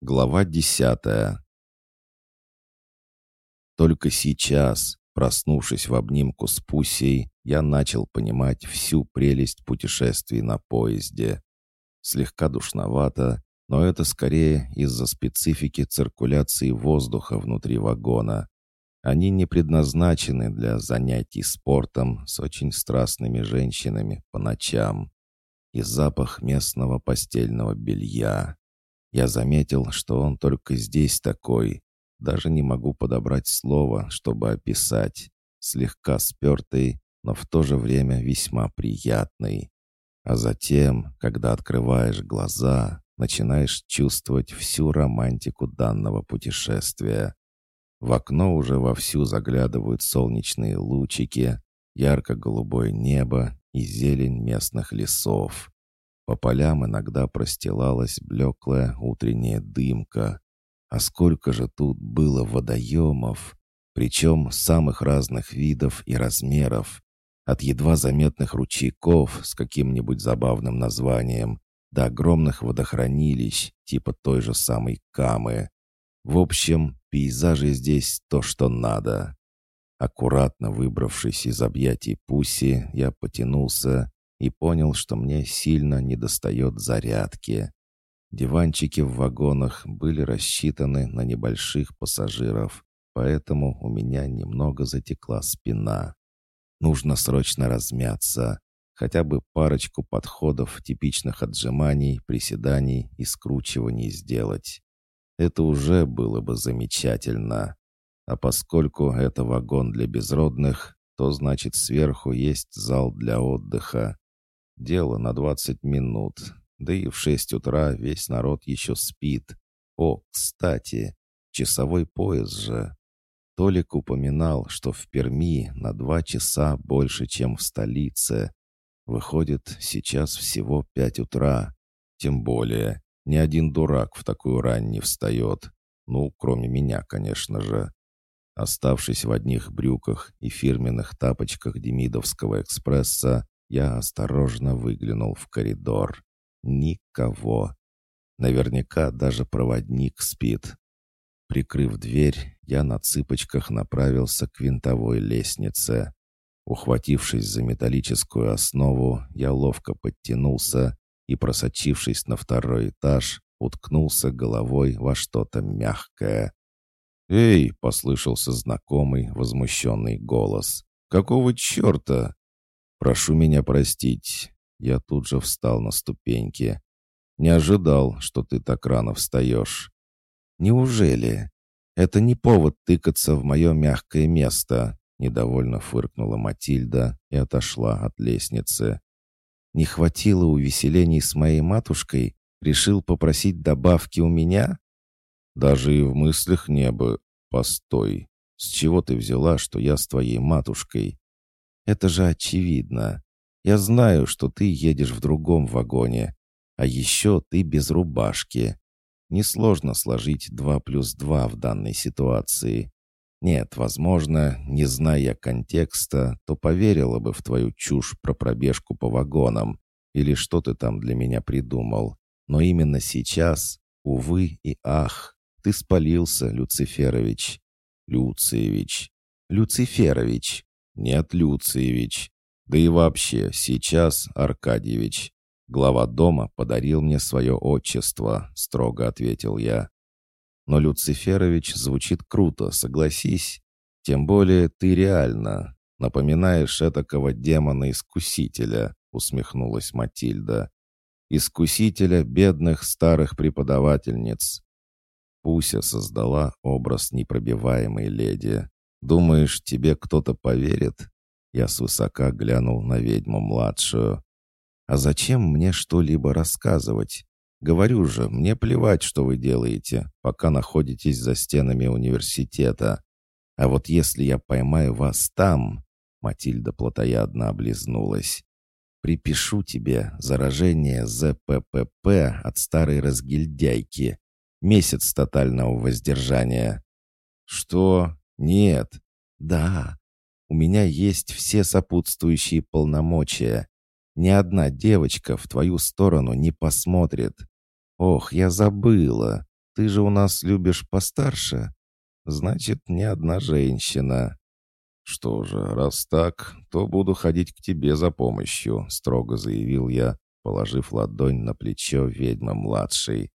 Глава десятая. Только сейчас, проснувшись в обнимку с Пусей, я начал понимать всю прелесть путешествий на поезде. Слегка душновато, но это скорее из-за специфики циркуляции воздуха внутри вагона. Они не предназначены для занятий спортом с очень страстными женщинами по ночам. И запах местного постельного белья. Я заметил, что он только здесь такой. Даже не могу подобрать слово, чтобы описать. Слегка спертый, но в то же время весьма приятный. А затем, когда открываешь глаза, начинаешь чувствовать всю романтику данного путешествия. В окно уже вовсю заглядывают солнечные лучики, ярко-голубое небо и зелень местных лесов. По полям иногда простилалась блеклая утренняя дымка. А сколько же тут было водоемов! Причем самых разных видов и размеров. От едва заметных ручейков с каким-нибудь забавным названием до огромных водохранилищ, типа той же самой Камы. В общем, пейзажи здесь то, что надо. Аккуратно выбравшись из объятий Пуси, я потянулся и понял, что мне сильно недостает зарядки. Диванчики в вагонах были рассчитаны на небольших пассажиров, поэтому у меня немного затекла спина. Нужно срочно размяться, хотя бы парочку подходов типичных отжиманий, приседаний и скручиваний сделать. Это уже было бы замечательно. А поскольку это вагон для безродных, то значит сверху есть зал для отдыха. Дело на 20 минут. Да и в 6 утра весь народ еще спит. О, кстати, часовой пояс же. Толик упоминал, что в Перми на два часа больше, чем в столице. Выходит, сейчас всего пять утра. Тем более, ни один дурак в такую рань не встает. Ну, кроме меня, конечно же. Оставшись в одних брюках и фирменных тапочках Демидовского экспресса, я осторожно выглянул в коридор. Никого. Наверняка даже проводник спит. Прикрыв дверь, я на цыпочках направился к винтовой лестнице. Ухватившись за металлическую основу, я ловко подтянулся и, просочившись на второй этаж, уткнулся головой во что-то мягкое. «Эй!» — послышался знакомый возмущенный голос. «Какого черта?» «Прошу меня простить». Я тут же встал на ступеньки. «Не ожидал, что ты так рано встаешь». «Неужели? Это не повод тыкаться в мое мягкое место», недовольно фыркнула Матильда и отошла от лестницы. «Не хватило увеселений с моей матушкой? Решил попросить добавки у меня?» «Даже и в мыслях не бы. Постой. С чего ты взяла, что я с твоей матушкой? Это же очевидно. Я знаю, что ты едешь в другом вагоне. А еще ты без рубашки. Несложно сложить два плюс два в данной ситуации. Нет, возможно, не зная контекста, то поверила бы в твою чушь про пробежку по вагонам или что ты там для меня придумал. Но именно сейчас, увы и ах, ты спалился, Люциферович. Люциевич. Люциферович. «Нет, Люциевич. Да и вообще, сейчас, Аркадьевич. Глава дома подарил мне свое отчество», — строго ответил я. «Но Люциферович звучит круто, согласись. Тем более ты реально напоминаешь этакого демона-искусителя», — усмехнулась Матильда. «Искусителя бедных старых преподавательниц». Пуся создала образ непробиваемой леди. Думаешь, тебе кто-то поверит?» Я свысока глянул на ведьму-младшую. «А зачем мне что-либо рассказывать? Говорю же, мне плевать, что вы делаете, пока находитесь за стенами университета. А вот если я поймаю вас там...» Матильда плотоядно облизнулась. «Припишу тебе заражение ЗППП от старой разгильдяйки. Месяц тотального воздержания». «Что? «Нет». «Да. У меня есть все сопутствующие полномочия. Ни одна девочка в твою сторону не посмотрит. Ох, я забыла. ты же у нас любишь постарше. Значит, не одна женщина». «Что же, раз так, то буду ходить к тебе за помощью», — строго заявил я, положив ладонь на плечо ведьмы-младшей.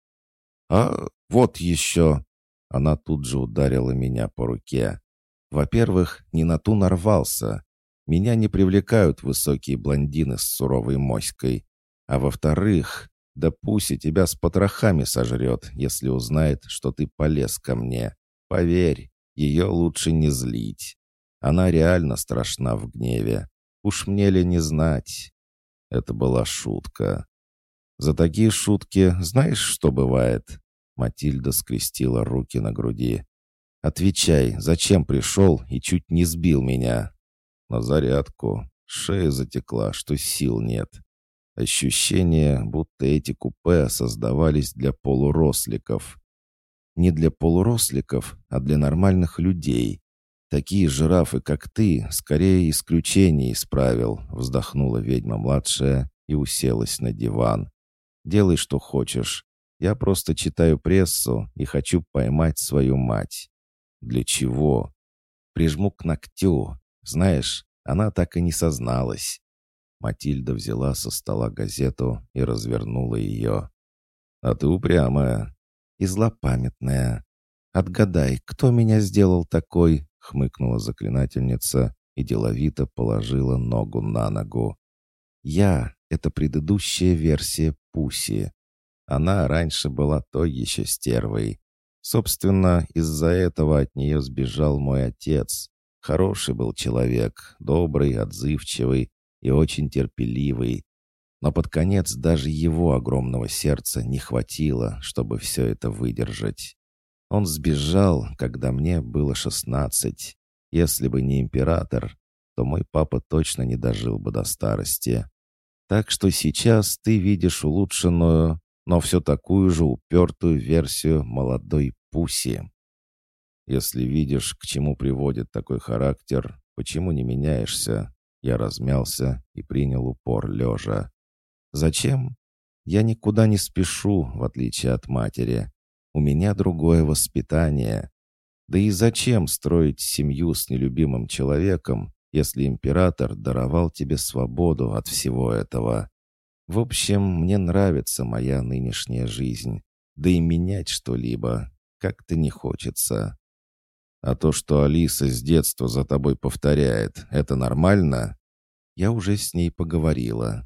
«А вот еще!» Она тут же ударила меня по руке. «Во-первых, не на ту нарвался. Меня не привлекают высокие блондины с суровой моськой. А во-вторых, да пусть и тебя с потрохами сожрет, если узнает, что ты полез ко мне. Поверь, ее лучше не злить. Она реально страшна в гневе. Уж мне ли не знать? Это была шутка. За такие шутки знаешь, что бывает? Матильда скрестила руки на груди. «Отвечай, зачем пришел и чуть не сбил меня?» «На зарядку. Шея затекла, что сил нет. Ощущение, будто эти купе создавались для полуросликов. Не для полуросликов, а для нормальных людей. Такие жирафы, как ты, скорее исключение исправил, вздохнула ведьма-младшая и уселась на диван. Делай, что хочешь. Я просто читаю прессу и хочу поймать свою мать. Для чего? Прижму к ногтю. Знаешь, она так и не созналась. Матильда взяла со стола газету и развернула ее. «А ты упрямая и злопамятная. Отгадай, кто меня сделал такой?» — хмыкнула заклинательница и деловито положила ногу на ногу. «Я — это предыдущая версия Пуси. Она раньше была той еще стервой. Собственно, из-за этого от нее сбежал мой отец. Хороший был человек, добрый, отзывчивый, и очень терпеливый. Но под конец даже его огромного сердца не хватило, чтобы все это выдержать. Он сбежал, когда мне было шестнадцать. Если бы не император, то мой папа точно не дожил бы до старости. Так что сейчас ты видишь улучшенную, но все такую же упертую версию молодой Пуси. Если видишь, к чему приводит такой характер, почему не меняешься, я размялся и принял упор лежа. «Зачем? Я никуда не спешу, в отличие от матери. У меня другое воспитание. Да и зачем строить семью с нелюбимым человеком, если император даровал тебе свободу от всего этого? В общем, мне нравится моя нынешняя жизнь. Да и менять что-либо как-то не хочется. А то, что Алиса с детства за тобой повторяет, это нормально? Я уже с ней поговорила.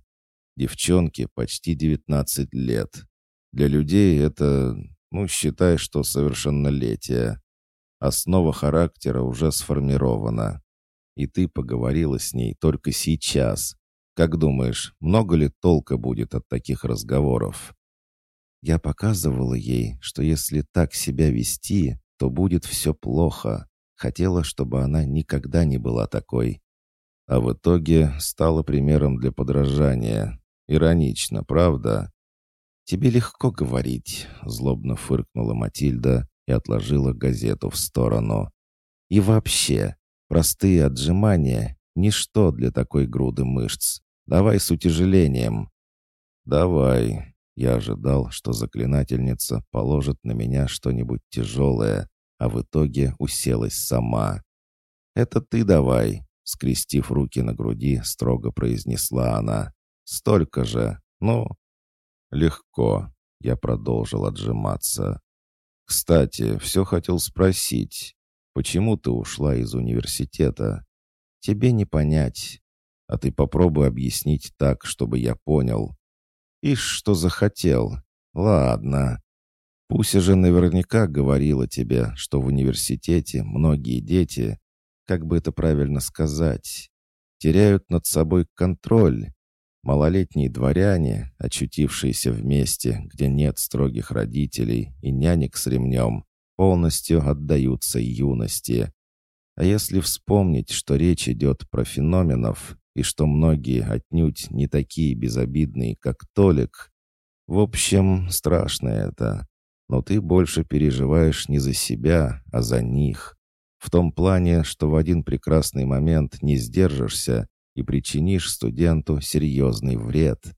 Девчонке почти 19 лет. Для людей это, ну, считай, что совершеннолетие. Основа характера уже сформирована. И ты поговорила с ней только сейчас. Как думаешь, много ли толка будет от таких разговоров? Я показывала ей, что если так себя вести, то будет все плохо. Хотела, чтобы она никогда не была такой. А в итоге стала примером для подражания. Иронично, правда? «Тебе легко говорить», — злобно фыркнула Матильда и отложила газету в сторону. «И вообще, простые отжимания — ничто для такой груды мышц. Давай с утяжелением». «Давай», я ожидал, что заклинательница положит на меня что-нибудь тяжелое, а в итоге уселась сама. «Это ты давай», — скрестив руки на груди, строго произнесла она. «Столько же. Ну?» «Легко», — я продолжил отжиматься. «Кстати, все хотел спросить, почему ты ушла из университета? Тебе не понять. А ты попробуй объяснить так, чтобы я понял. Ишь, что захотел. Ладно. Пуся же наверняка говорила тебе, что в университете многие дети, как бы это правильно сказать, теряют над собой контроль. Малолетние дворяне, очутившиеся в месте, где нет строгих родителей и нянек с ремнем, полностью отдаются юности. А если вспомнить, что речь идет про феноменов, и что многие отнюдь не такие безобидные, как Толик. В общем, страшно это. Но ты больше переживаешь не за себя, а за них. В том плане, что в один прекрасный момент не сдержишься и причинишь студенту серьезный вред.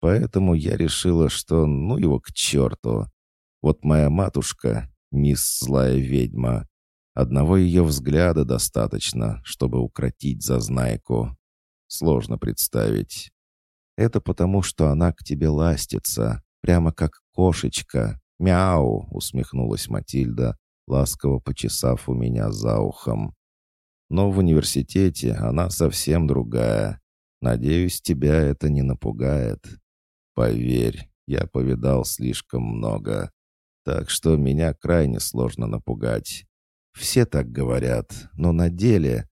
Поэтому я решила, что ну его к черту. Вот моя матушка, мисс злая ведьма, одного ее взгляда достаточно, чтобы укротить зазнайку. Сложно представить. Это потому, что она к тебе ластится, прямо как кошечка. «Мяу!» — усмехнулась Матильда, ласково почесав у меня за ухом. «Но в университете она совсем другая. Надеюсь, тебя это не напугает. Поверь, я повидал слишком много. Так что меня крайне сложно напугать. Все так говорят, но на деле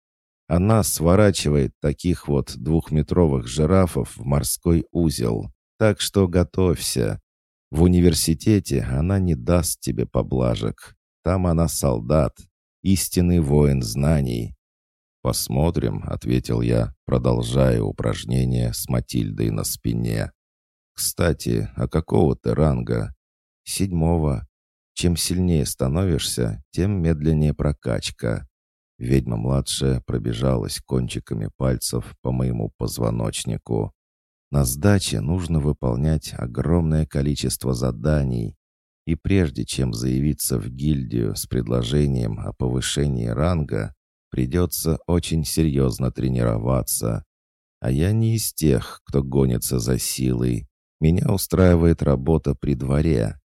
она сворачивает таких вот двухметровых жирафов в морской узел. Так что готовься. В университете она не даст тебе поблажек. Там она солдат, истинный воин знаний. «Посмотрим», — ответил я, продолжая упражнение с Матильдой на спине. «Кстати, а какого ты ранга?» «Седьмого. Чем сильнее становишься, тем медленнее прокачка. Ведьма-младшая пробежалась кончиками пальцев по моему позвоночнику. На сдаче нужно выполнять огромное количество заданий. И прежде чем заявиться в гильдию с предложением о повышении ранга, придется очень серьезно тренироваться. А я не из тех, кто гонится за силой. Меня устраивает работа при дворе.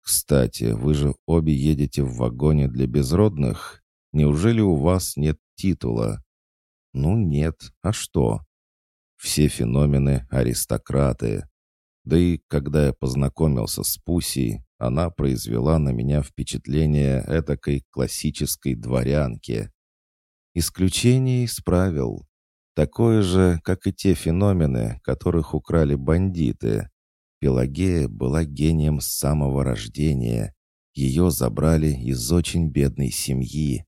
Кстати, вы же обе едете в вагоне для безродных? Неужели у вас нет титула? Ну нет, а что? Все феномены — аристократы. Да и когда я познакомился с Пусей, она произвела на меня впечатление этакой классической дворянки. Исключение из правил. Такое же, как и те феномены, которых украли бандиты. Пелагея была гением с самого рождения. Ее забрали из очень бедной семьи.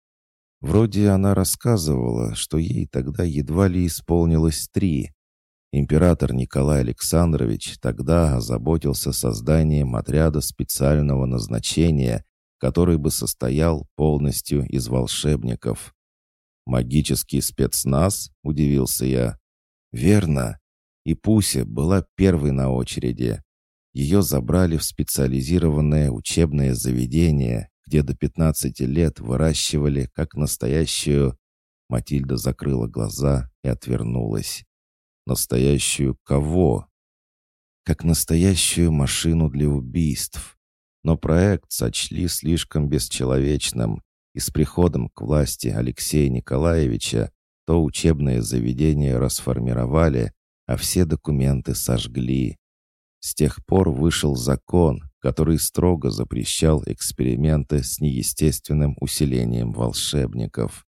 Вроде она рассказывала, что ей тогда едва ли исполнилось три. Император Николай Александрович тогда озаботился созданием отряда специального назначения, который бы состоял полностью из волшебников. «Магический спецназ?» — удивился я. «Верно. И Пуся была первой на очереди. Ее забрали в специализированное учебное заведение, где до 15 лет выращивали как настоящую... Матильда закрыла глаза и отвернулась. Настоящую кого? Как настоящую машину для убийств. Но проект сочли слишком бесчеловечным, и с приходом к власти Алексея Николаевича то учебное заведение расформировали, а все документы сожгли. С тех пор вышел закон, который строго запрещал эксперименты с неестественным усилением волшебников.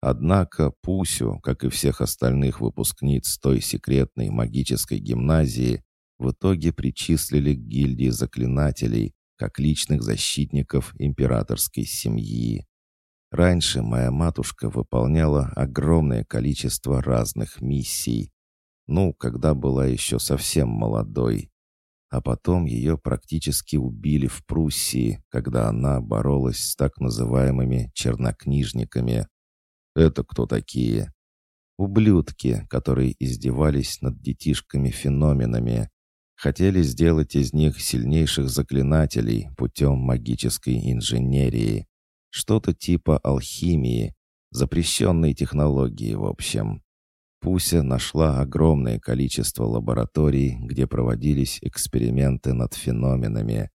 Однако Пусю, как и всех остальных выпускниц той секретной магической гимназии, в итоге причислили к гильдии заклинателей, как личных защитников императорской семьи. Раньше моя матушка выполняла огромное количество разных миссий. Ну, когда была еще совсем молодой а потом ее практически убили в Пруссии, когда она боролась с так называемыми чернокнижниками. Это кто такие? Ублюдки, которые издевались над детишками-феноменами. Хотели сделать из них сильнейших заклинателей путем магической инженерии. Что-то типа алхимии, запрещенной технологии в общем. Пуся нашла огромное количество лабораторий, где проводились эксперименты над феноменами.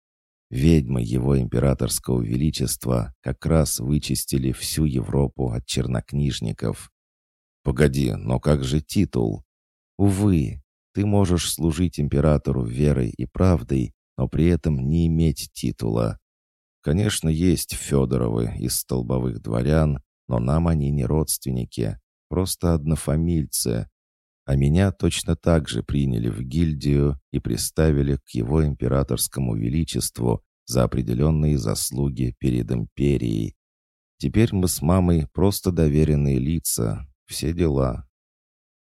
Ведьмы его императорского величества как раз вычистили всю Европу от чернокнижников. «Погоди, но как же титул?» «Увы, ты можешь служить императору верой и правдой, но при этом не иметь титула. Конечно, есть Федоровы из столбовых дворян, но нам они не родственники просто однофамильцы. А меня точно так же приняли в гильдию и приставили к его императорскому величеству за определенные заслуги перед империей. Теперь мы с мамой просто доверенные лица, все дела.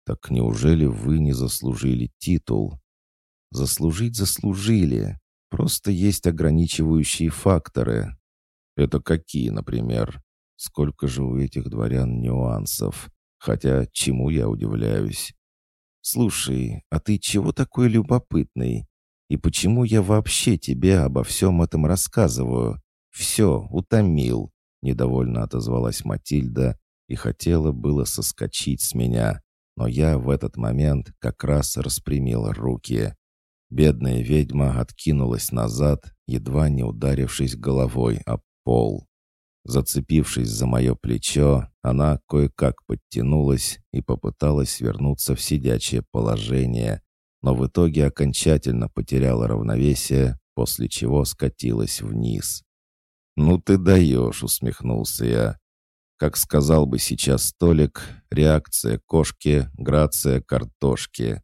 Так неужели вы не заслужили титул? Заслужить заслужили. Просто есть ограничивающие факторы. Это какие, например? Сколько же у этих дворян нюансов? Хотя чему я удивляюсь? «Слушай, а ты чего такой любопытный? И почему я вообще тебе обо всем этом рассказываю? Все, утомил, недовольно отозвалась Матильда и хотела было соскочить с меня, но я в этот момент как раз распрямил руки. Бедная ведьма откинулась назад, едва не ударившись головой об пол. Зацепившись за мое плечо, она кое-как подтянулась и попыталась вернуться в сидячее положение, но в итоге окончательно потеряла равновесие, после чего скатилась вниз. «Ну ты даешь», — усмехнулся я. Как сказал бы сейчас Толик, реакция кошки, грация картошки.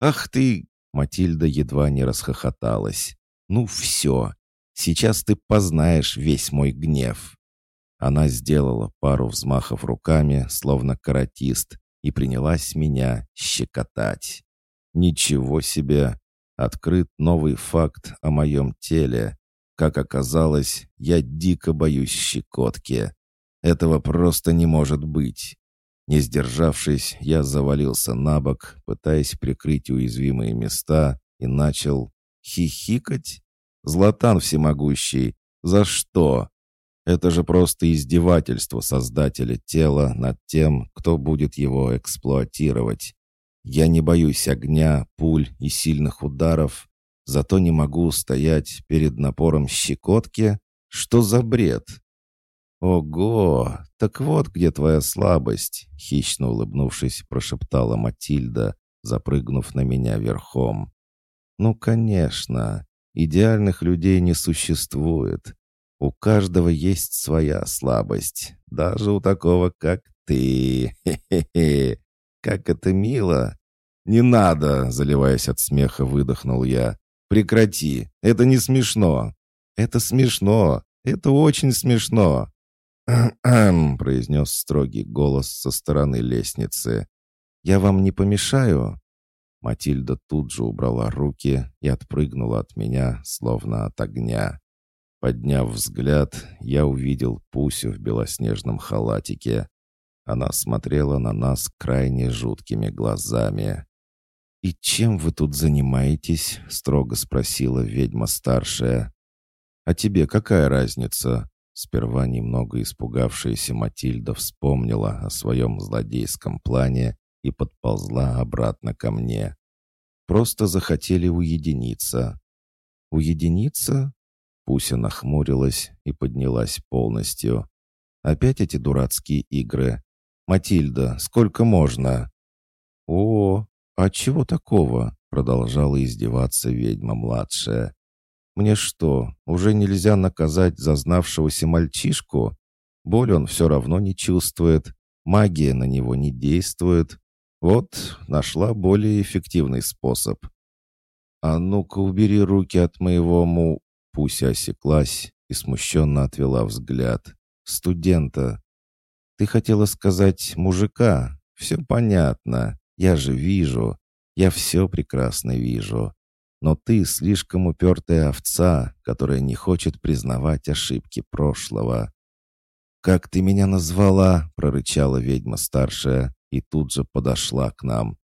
«Ах ты!» — Матильда едва не расхохоталась. «Ну все, сейчас ты познаешь весь мой гнев». Она сделала пару взмахов руками, словно каратист, и принялась меня щекотать. Ничего себе! Открыт новый факт о моем теле. Как оказалось, я дико боюсь щекотки. Этого просто не может быть. Не сдержавшись, я завалился на бок, пытаясь прикрыть уязвимые места, и начал хихикать. «Златан всемогущий! За что?» Это же просто издевательство создателя тела над тем, кто будет его эксплуатировать. Я не боюсь огня, пуль и сильных ударов, зато не могу стоять перед напором щекотки. Что за бред? «Ого! Так вот где твоя слабость!» — хищно улыбнувшись, прошептала Матильда, запрыгнув на меня верхом. «Ну, конечно, идеальных людей не существует. У каждого есть своя слабость, даже у такого, как ты. Хе-хе-хе. Как это мило. Не надо, заливаясь от смеха, выдохнул я. Прекрати, это не смешно. Это смешно, это очень смешно. «Кхм-кхм», произнес строгий голос со стороны лестницы. «Я вам не помешаю?» Матильда тут же убрала руки и отпрыгнула от меня, словно от огня. Подняв взгляд, я увидел Пусю в белоснежном халатике. Она смотрела на нас крайне жуткими глазами. «И чем вы тут занимаетесь?» — строго спросила ведьма старшая. «А тебе какая разница?» Сперва немного испугавшаяся Матильда вспомнила о своем злодейском плане и подползла обратно ко мне. «Просто захотели уединиться». «Уединиться? Пуся нахмурилась и поднялась полностью. «Опять эти дурацкие игры? Матильда, сколько можно?» «О, а чего такого?» — продолжала издеваться ведьма-младшая. «Мне что, уже нельзя наказать зазнавшегося мальчишку? Боль он все равно не чувствует, магия на него не действует. Вот, нашла более эффективный способ. А ну-ка убери руки от моего му... Пуся осеклась и смущенно отвела взгляд. «Студента. Ты хотела сказать мужика? Все понятно. Я же вижу. Я все прекрасно вижу. Но ты слишком упертая овца, которая не хочет признавать ошибки прошлого». «Как ты меня назвала?» — прорычала ведьма старшая и тут же подошла к нам.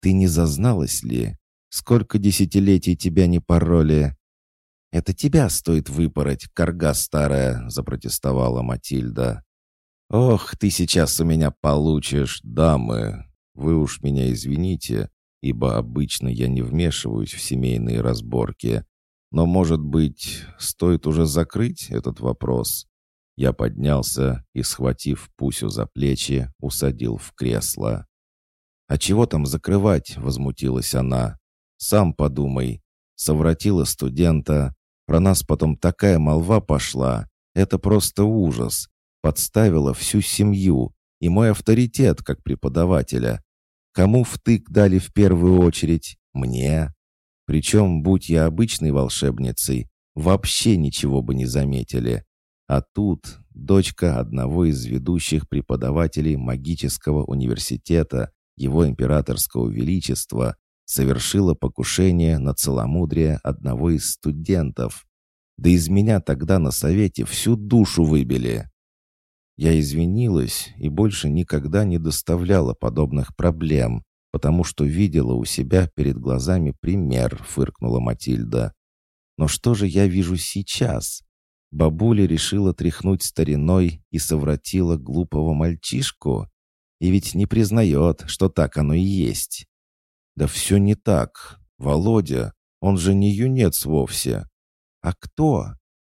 «Ты не зазналась ли? Сколько десятилетий тебя не пороли? «Это тебя стоит выпороть, корга старая!» — запротестовала Матильда. «Ох, ты сейчас у меня получишь, дамы! Вы уж меня извините, ибо обычно я не вмешиваюсь в семейные разборки. Но, может быть, стоит уже закрыть этот вопрос?» Я поднялся и, схватив Пусю за плечи, усадил в кресло. «А чего там закрывать?» — возмутилась она. «Сам подумай. Совратила студента, про нас потом такая молва пошла. Это просто ужас. Подставила всю семью и мой авторитет как преподавателя. Кому втык дали в первую очередь? Мне. Причем, будь я обычной волшебницей, вообще ничего бы не заметили. А тут дочка одного из ведущих преподавателей магического университета, его императорского величества, совершила покушение на целомудрие одного из студентов. Да из меня тогда на совете всю душу выбили. Я извинилась и больше никогда не доставляла подобных проблем. потому что видела у себя перед глазами пример», — фыркнула Матильда. «Но что же я вижу сейчас?» Бабуля решила тряхнуть стариной и совратила глупого мальчишку. И ведь не признает, что так оно и есть. Да все не так. Володя, он же не юнец вовсе. А кто?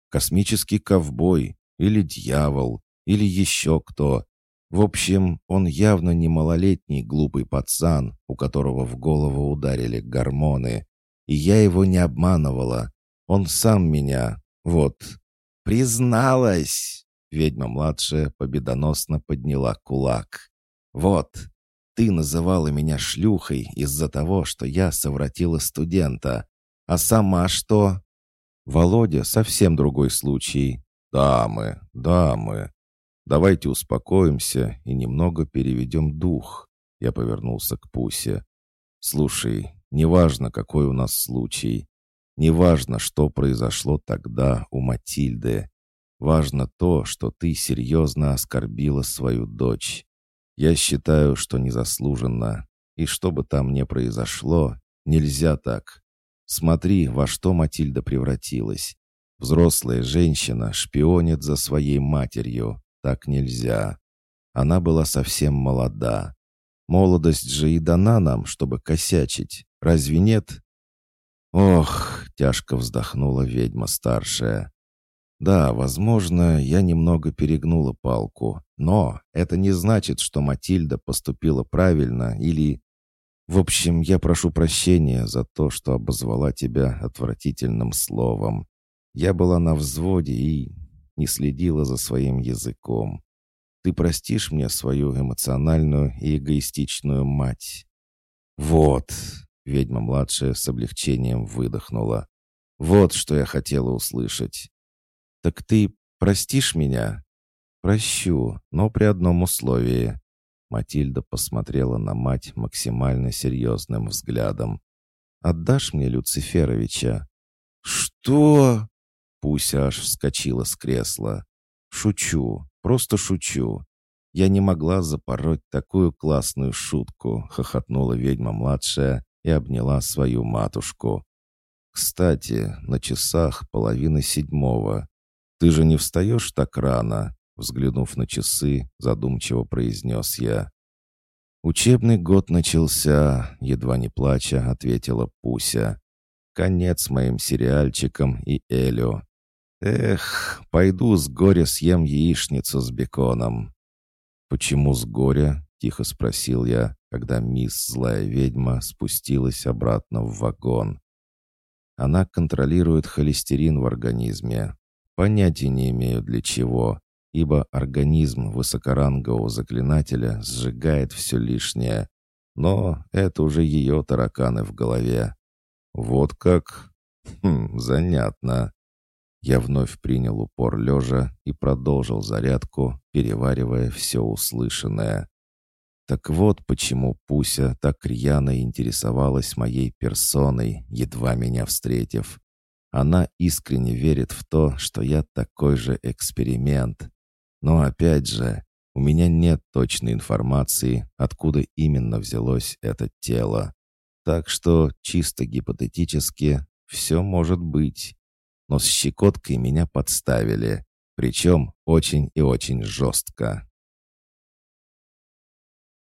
Космический ковбой или дьявол, или еще кто. В общем, он явно не малолетний глупый пацан, у которого в голову ударили гормоны. И я его не обманывала. Он сам меня, вот, призналась. Ведьма-младшая победоносно подняла кулак. «Вот, ты называла меня шлюхой из-за того, что я совратила студента. А сама что?» «Володя, совсем другой случай. Дамы, дамы. Давайте успокоимся и немного переведем дух». Я повернулся к Пусе. «Слушай, неважно, какой у нас случай. Неважно, что произошло тогда у Матильды. Важно то, что ты серьезно оскорбила свою дочь. Я считаю, что незаслуженно. И что бы там ни произошло, нельзя так. Смотри, во что Матильда превратилась. Взрослая женщина шпионит за своей матерью. Так нельзя. Она была совсем молода. Молодость же и дана нам, чтобы косячить. Разве нет? Ох, тяжко вздохнула ведьма старшая. Да, возможно, я немного перегнула палку, но это не значит, что Матильда поступила правильно или... В общем, я прошу прощения за то, что обозвала тебя отвратительным словом. Я была на взводе и не следила за своим языком. Ты простишь мне свою эмоциональную и эгоистичную мать? Вот, ведьма-младшая с облегчением выдохнула. Вот что я хотела услышать. «Так ты простишь меня?» «Прощу, но при одном условии». Матильда посмотрела на мать максимально серьезным взглядом. «Отдашь мне Люциферовича?» «Что?» Пуся аж вскочила с кресла. «Шучу, просто шучу. Я не могла запороть такую классную шутку», — хохотнула ведьма-младшая и обняла свою матушку. «Кстати, на часах половина седьмого. «Ты же не встаешь так рано?» Взглянув на часы, задумчиво произнес я. «Учебный год начался», — едва не плача ответила Пуся. «Конец моим сериальчикам и Элю. Эх, пойду с горя съем яичницу с беконом». «Почему с горя?» — тихо спросил я, когда мисс Злая Ведьма спустилась обратно в вагон. Она контролирует холестерин в организме, Понятия не имею для чего, ибо организм высокорангового заклинателя сжигает все лишнее. Но это уже ее тараканы в голове. Вот как? Хм, занятно. Я вновь принял упор лежа и продолжил зарядку, переваривая все услышанное. Так вот почему Пуся так рьяно интересовалась моей персоной, едва меня встретив. Она искренне верит в то, что я такой же эксперимент. Но опять же, у меня нет точной информации, откуда именно взялось это тело. Так что чисто гипотетически все может быть. Но с щекоткой меня подставили, причем очень и очень жестко.